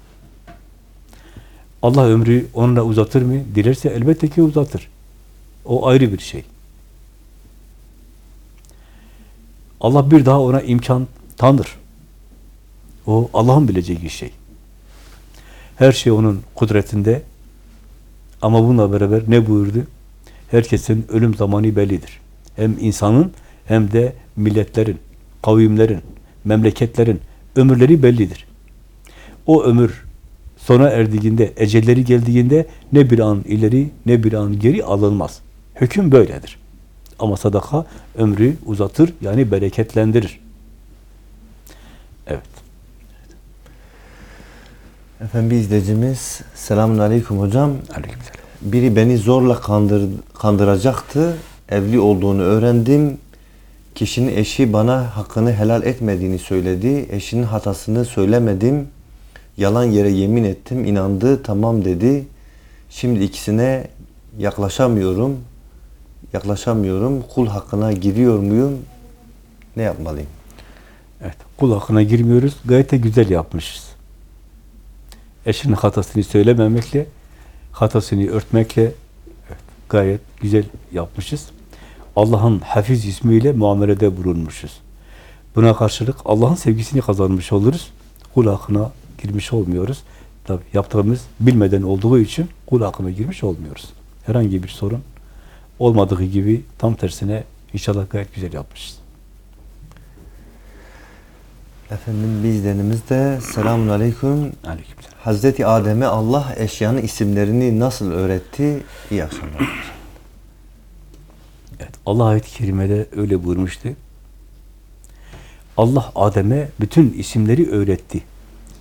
Allah ömrü onunla uzatır mı? Dilerse elbette ki uzatır. O ayrı bir şey. Allah bir daha ona imkan tanır. O Allah'ın bileceği şey. Her şey onun kudretinde. Ama bununla beraber ne buyurdu? Herkesin ölüm zamanı bellidir. Hem insanın hem de milletlerin, kavimlerin, memleketlerin ömürleri bellidir. O ömür sona erdiğinde, ecelleri geldiğinde ne bir an ileri ne bir an geri alınmaz. Hüküm böyledir. Ama sadaka ömrü uzatır, yani bereketlendirir. Evet. Efendim bir izleyicimiz selamun aleyküm hocam. Aleykümselam. Biri beni zorla kandır, kandıracaktı. Evli olduğunu öğrendim. Kişinin eşi bana hakkını helal etmediğini söyledi. Eşinin hatasını söylemedim. Yalan yere yemin ettim. inandı. Tamam dedi. Şimdi ikisine yaklaşamıyorum. Yaklaşamıyorum. Kul hakkına giriyor muyum? Ne yapmalıyım? Evet. Kul hakkına girmiyoruz. Gayet de güzel yapmışız. Eşinin hatasını söylememekle, hatasını örtmekle gayet güzel yapmışız. Allah'ın hafiz ismiyle muamelede bulunmuşuz. Buna karşılık Allah'ın sevgisini kazanmış oluruz. Kul hakkına girmiş olmuyoruz. Tabi yaptığımız bilmeden olduğu için kul hakkına girmiş olmuyoruz. Herhangi bir sorun olmadığı gibi tam tersine inşallah gayet güzel yapmışız. Efendim bir izlenimiz de selamun aleyküm. Aleykümselam. Hazreti Adem'e Allah eşyanın isimlerini nasıl öğretti? İyi akşamlar. Evet, Allah ayet-i kerimede öyle buyurmuştu. Allah Adem'e bütün isimleri öğretti.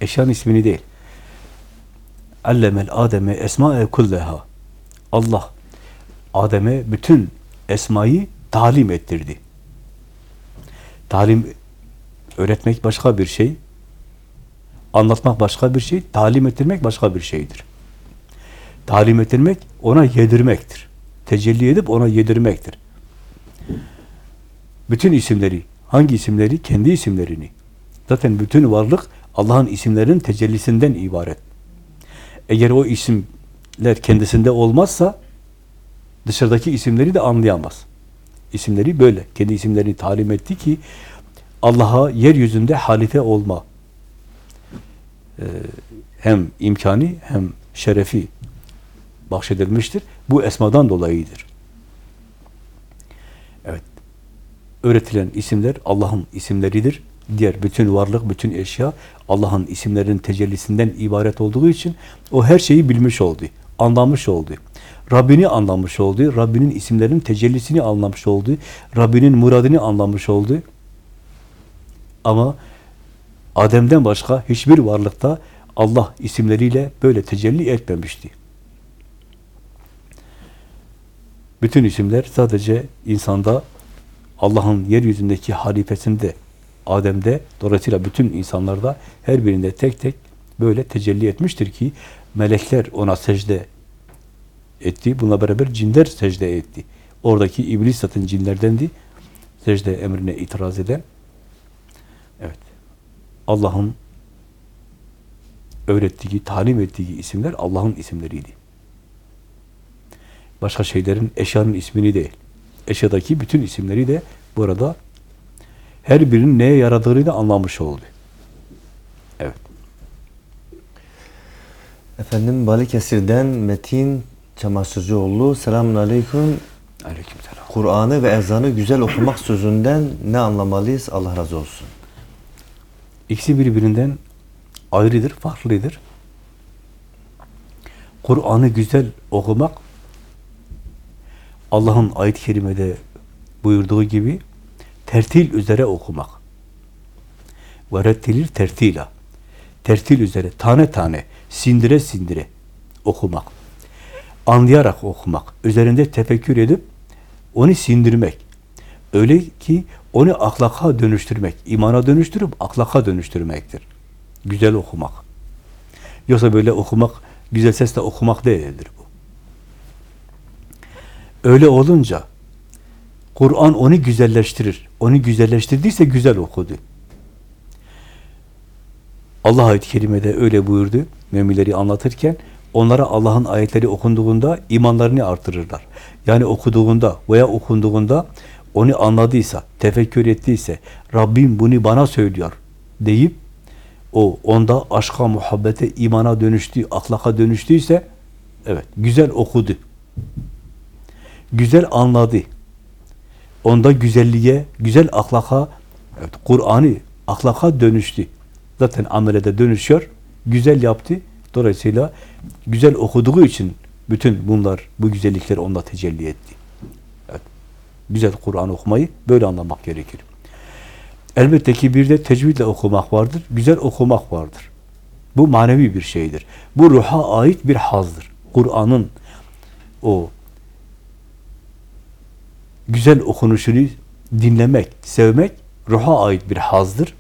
Eşyanın ismini değil. Allemel Adem'e esma'e kulleha. Allah Adem'e bütün esmayı talim ettirdi. Talim öğretmek başka bir şey. Anlatmak başka bir şey. Talim ettirmek başka bir şeydir. Talim ettirmek ona yedirmektir. Tecelli edip ona yedirmektir. Bütün isimleri, hangi isimleri? Kendi isimlerini. Zaten bütün varlık Allah'ın isimlerinin tecellisinden ibaret. Eğer o isimler kendisinde olmazsa dışarıdaki isimleri de anlayamaz. İsimleri böyle. Kendi isimlerini talim etti ki Allah'a yeryüzünde halife olma e, hem imkanı hem şerefi bahşedilmiştir. Bu esmadan dolayıdır. Evet. Öğretilen isimler Allah'ın isimleridir. Diğer bütün varlık, bütün eşya Allah'ın isimlerinin tecellisinden ibaret olduğu için o her şeyi bilmiş oldu, anlamış oldu. Rabbini anlamış oldu, Rabbinin isimlerinin tecellisini anlamış oldu, Rabbinin muradını anlamış oldu. Ama Adem'den başka hiçbir varlıkta Allah isimleriyle böyle tecelli etmemişti. Bütün isimler sadece insanda Allah'ın yeryüzündeki halifesinde Adem'de dolayısıyla bütün insanlarda her birinde tek tek böyle tecelli etmiştir ki melekler ona secde etti. Bununla beraber cinler secde etti. Oradaki iblis zaten cinlerdendi. Secde emrine itiraz eden. Allah'ın öğrettiği, talim ettiği isimler Allah'ın isimleriydi. Başka şeylerin, eşyanın ismini değil. Eşyadaki bütün isimleri de burada her birinin neye yaradığını da anlamış oldu. Evet. Efendim Balıkesir'den Metin Çamaşırcıoğlu. Selamun aleyküm. Aleykümselam. Kur'an'ı ve ezanı güzel okumak sözünden ne anlamalıyız? Allah razı olsun. İkisi birbirinden ayrıdır, farklıdır. Kur'an'ı güzel okumak Allah'ın ayet-i kerimede buyurduğu gibi tertil üzere okumak. Ve rettilir tertila. Tertil üzere, tane tane, sindire sindire okumak. Anlayarak okumak. Üzerinde tefekkür edip onu sindirmek. Öyle ki onu ahlaka dönüştürmek. imana dönüştürüp ahlaka dönüştürmektir. Güzel okumak. Yoksa böyle okumak, güzel sesle okumak değildir bu. Öyle olunca Kur'an onu güzelleştirir. Onu güzelleştirdiyse güzel okudu. Allah ayet-i kerimede öyle buyurdu. Müminleri anlatırken onlara Allah'ın ayetleri okunduğunda imanlarını artırırlar. Yani okuduğunda veya okunduğunda onu anladıysa, tefekkür ettiyse, Rabbim bunu bana söylüyor deyip o onda aşka, muhabbete, imana dönüştü, ahlaka dönüştüyse evet, güzel okudu. Güzel anladı. Onda güzelliğe, güzel ahlaka, evet, Kur'an'ı ahlaka dönüştü. Zaten amele de dönüşüyor. Güzel yaptı. Dolayısıyla güzel okuduğu için bütün bunlar, bu güzellikler onda tecelli etti. Güzel Kur'an okumayı böyle anlamak gerekir. Elbette ki bir de tecvidle okumak vardır. Güzel okumak vardır. Bu manevi bir şeydir. Bu ruha ait bir hazdır. Kur'an'ın o güzel okunuşunu dinlemek, sevmek ruha ait bir hazdır.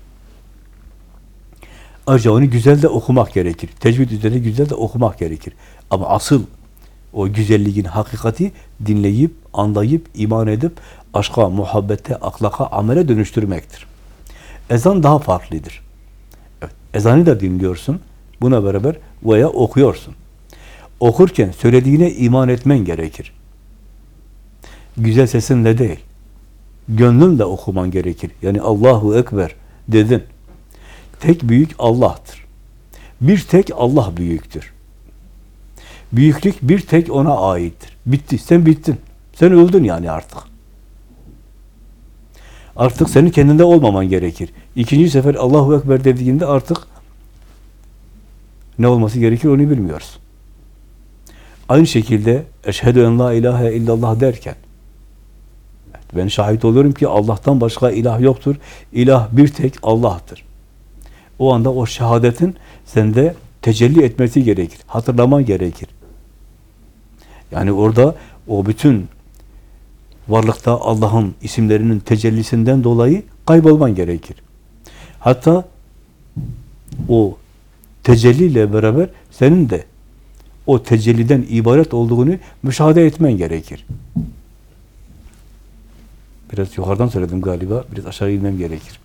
Ayrıca onu güzel de okumak gerekir. Tecvid üzerine güzel de okumak gerekir. Ama asıl o güzelliğin hakikati dinleyip, anlayıp, iman edip aşka, muhabbete, aklaka, amele dönüştürmektir. Ezan daha farklıdır. Evet, ezanı da dinliyorsun. Buna beraber veya okuyorsun. Okurken söylediğine iman etmen gerekir. Güzel sesinle değil. Gönlünle okuman gerekir. Yani Allahu Ekber dedin. Tek büyük Allah'tır. Bir tek Allah büyüktür. Büyüklük bir tek ona aittir. Bitti. Sen bittin. Sen öldün yani artık. Artık senin kendinde olmaman gerekir. İkinci sefer Allahu Ekber dediğinde artık ne olması gerekir onu bilmiyoruz. Aynı şekilde eşhedü en la ilahe illallah derken ben şahit oluyorum ki Allah'tan başka ilah yoktur. İlah bir tek Allah'tır. O anda o şehadetin sende tecelli etmesi gerekir. Hatırlaman gerekir. Yani orada o bütün varlıkta Allah'ın isimlerinin tecellisinden dolayı kaybolman gerekir. Hatta o tecelliyle beraber senin de o tecelliden ibaret olduğunu müşahede etmen gerekir. Biraz yukarıdan söyledim galiba. Biraz aşağı inmem gerekir.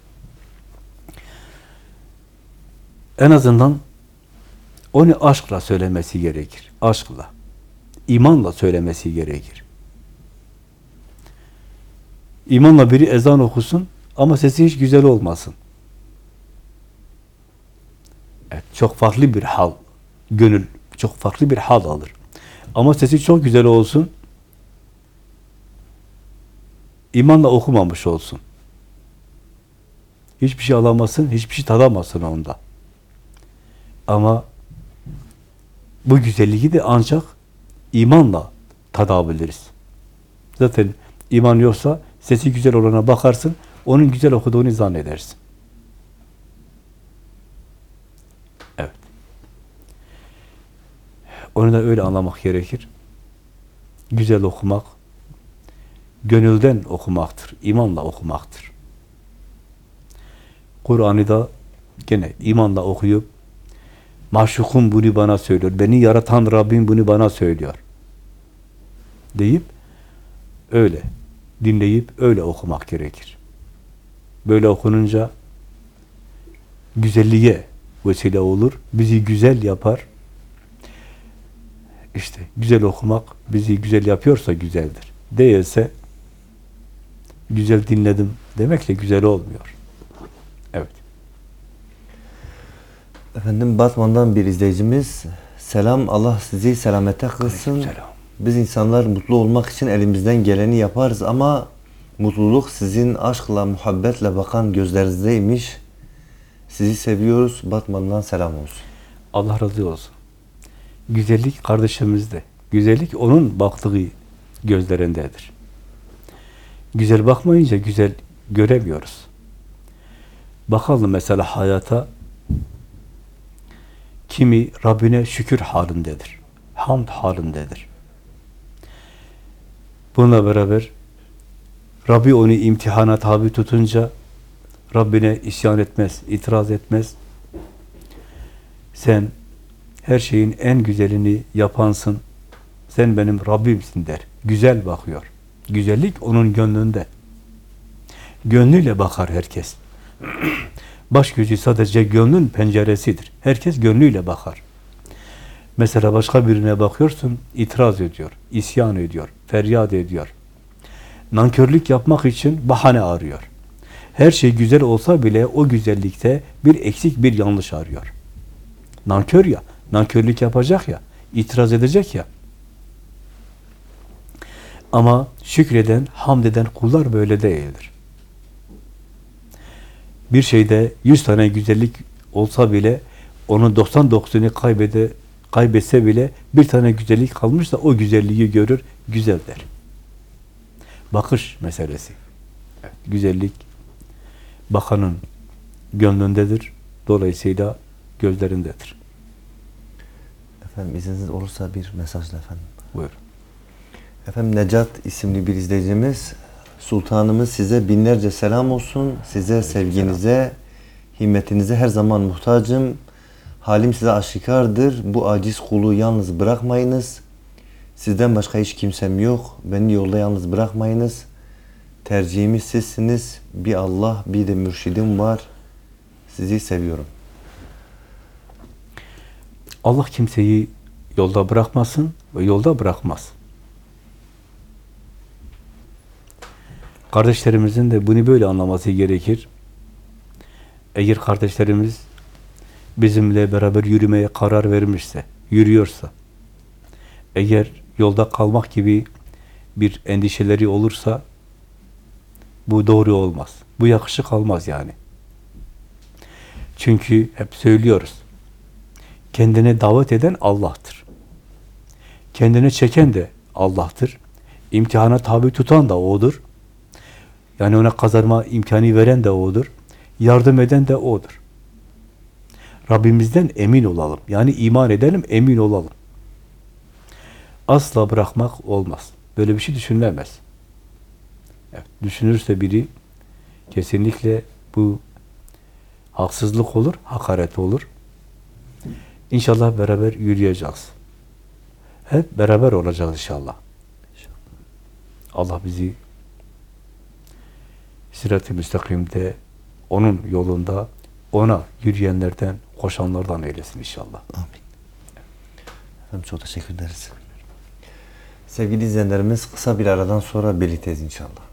En azından onu aşkla söylemesi gerekir. Aşkla. İmanla söylemesi gerekir. İmanla biri ezan okusun ama sesi hiç güzel olmasın. Evet, çok farklı bir hal. Gönül çok farklı bir hal alır. Ama sesi çok güzel olsun. imanla okumamış olsun. Hiçbir şey alamazsın, hiçbir şey tadamazsın onda. Ama bu güzelliği de ancak imanla tadabiliriz. Zaten iman yoksa sesi güzel olana bakarsın, onun güzel okuduğunu zannedersin. Evet. Onu da öyle anlamak gerekir. Güzel okumak, gönülden okumaktır, imanla okumaktır. Kur'an'ı da gene imanla okuyup, maşukum bunu bana söylüyor, beni yaratan Rabbim bunu bana söylüyor deyip, öyle dinleyip, öyle okumak gerekir. Böyle okununca güzelliğe vesile olur, bizi güzel yapar. İşte güzel okumak bizi güzel yapıyorsa güzeldir. Değilse güzel dinledim demekle güzel olmuyor. Evet. Efendim Batman'dan bir izleyicimiz selam Allah sizi selamete kılsın. Biz insanlar mutlu olmak için elimizden geleni yaparız ama mutluluk sizin aşkla, muhabbetle bakan Güzellik kardeşimizde. Güzellik onun baktığı gözlerindedir. Güzel bakmayınca güzel göremiyoruz. Bakalım mesela hayata kimi Rabbine şükür halindedir. Hamd halindedir. Bununla beraber Rabbi onu imtihana tabi tutunca Rabbine isyan etmez, itiraz etmez. Sen her şeyin en güzelini yapansın. Sen benim Rabbimsin der. Güzel bakıyor. Güzellik onun gönlünde. Gönlüyle bakar herkes. Baş gözü sadece gönlün penceresidir. Herkes gönlüyle bakar. Mesela başka birine bakıyorsun, itiraz ediyor, isyan ediyor, feryat ediyor. Nankörlük yapmak için bahane arıyor. Her şey güzel olsa bile o güzellikte bir eksik, bir yanlış arıyor. Nankör ya, nankörlük yapacak ya, itiraz edecek ya. Ama şükreden, hamd eden kullar böyle değildir. Bir şeyde 100 tane güzellik olsa bile onun 99'unu kaybede, kaybetse bile bir tane güzellik kalmışsa o güzelliği görür, güzel der. Bakış meselesi. Güzellik bakanın gönlündedir. Dolayısıyla gözlerindedir. Efendim izniniz olursa bir mesajla efendim. Buyur. Efendim Necat isimli bir izleyicimiz Sultanımız size binlerce selam olsun. Size sevginize, himmetinize her zaman muhtacım. Halim size aşikardır. Bu aciz kulu yalnız bırakmayınız. Sizden başka hiç kimsem yok. Beni yolda yalnız bırakmayınız. Tercihimiz sizsiniz. Bir Allah, bir de mürşidim var. Sizi seviyorum. Allah kimseyi yolda bırakmasın ve yolda bırakmaz. Kardeşlerimizin de bunu böyle anlaması gerekir. Eğer kardeşlerimiz bizimle beraber yürümeye karar vermişse, yürüyorsa, eğer yolda kalmak gibi bir endişeleri olursa bu doğru olmaz. Bu yakışık almaz yani. Çünkü hep söylüyoruz. Kendine davet eden Allah'tır. Kendine çeken de Allah'tır. İmtihana tabi tutan da O'dur. Yani ona kazanma imkanı veren de O'dur. Yardım eden de O'dur. Rabbimizden emin olalım. Yani iman edelim, emin olalım. Asla bırakmak olmaz. Böyle bir şey düşünülemez. Evet, düşünürse biri kesinlikle bu haksızlık olur, hakaret olur. İnşallah beraber yürüyeceğiz. Hep beraber olacağız inşallah. Allah bizi sirat-i müstakimde onun yolunda ona yürüyenlerden, koşanlardan eylesin inşallah. Amin. Efendim çok teşekkür ederiz. Sevgili izleyenlerimiz kısa bir aradan sonra birlikteyiz inşallah.